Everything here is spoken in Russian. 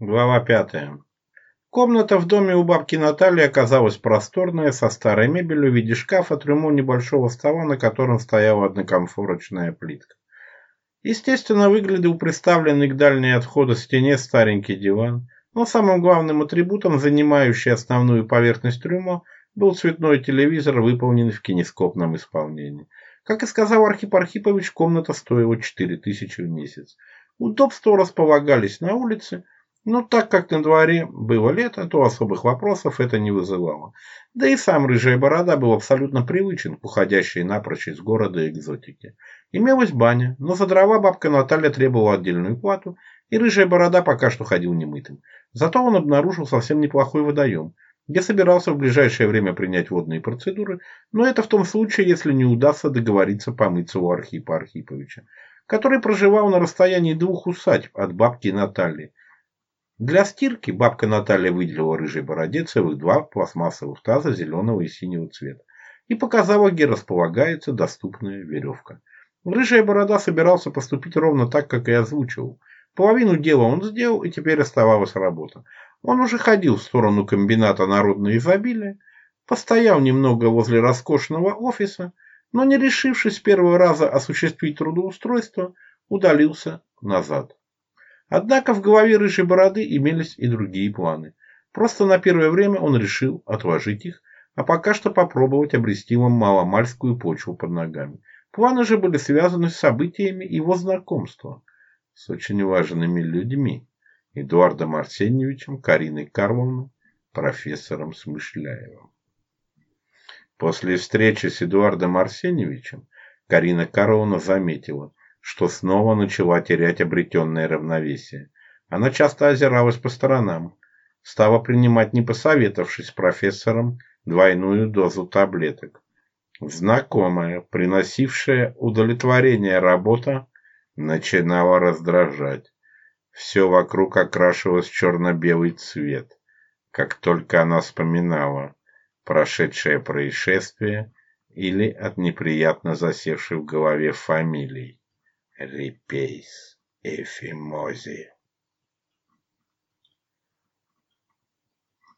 Глава пятая. Комната в доме у бабки Натальи оказалась просторная, со старой мебелью в виде шкафа, трюмо небольшого стола, на котором стояла однокомфорочная плитка. Естественно, выглядел приставленный к дальней отходу стене старенький диван, но самым главным атрибутом, занимающий основную поверхность трюмо, был цветной телевизор, выполненный в кинескопном исполнении. Как и сказал Архип Архипович, комната стоила 4000 в месяц. Удобства располагались на улице – но так как на дворе было лето, то особых вопросов это не вызывало. Да и сам Рыжая Борода был абсолютно привычен к уходящей напрочь из города экзотике. Имелась баня, но за дрова бабка Наталья требовала отдельную плату, и Рыжая Борода пока что ходил немытым. Зато он обнаружил совсем неплохой водоем, где собирался в ближайшее время принять водные процедуры, но это в том случае, если не удастся договориться помыться у Архипа Архиповича, который проживал на расстоянии двух усадьб от бабки Натальи, для стирки бабка Наталья выделила рыжий бородец целых два пластмассовых таза зеленого и синего цвета и показала, где располагается доступная веревка. Рыжая борода собирался поступить ровно так, как и озвучивал. Половину дела он сделал, и теперь оставалась работа. Он уже ходил в сторону комбината народного изобилия, постоял немного возле роскошного офиса, но не решившись с первого раза осуществить трудоустройство, удалился назад. Однако в голове рыжей бороды имелись и другие планы. Просто на первое время он решил отложить их, а пока что попробовать обрести вам маломальскую почву под ногами. Планы же были связаны с событиями его знакомства с очень важными людьми – Эдуардом Арсеньевичем, Кариной Карловной, профессором Смышляевым. После встречи с Эдуардом Арсеньевичем Карина Карловна заметила, что снова начала терять обретенное равновесие. Она часто озиралась по сторонам, стала принимать, не посоветовавшись с профессором, двойную дозу таблеток. Знакомая, приносившая удовлетворение работа, начинала раздражать. Все вокруг окрашивалось черно-белый цвет, как только она вспоминала прошедшее происшествие или от неприятно засевшей в голове фамилии. repês efimose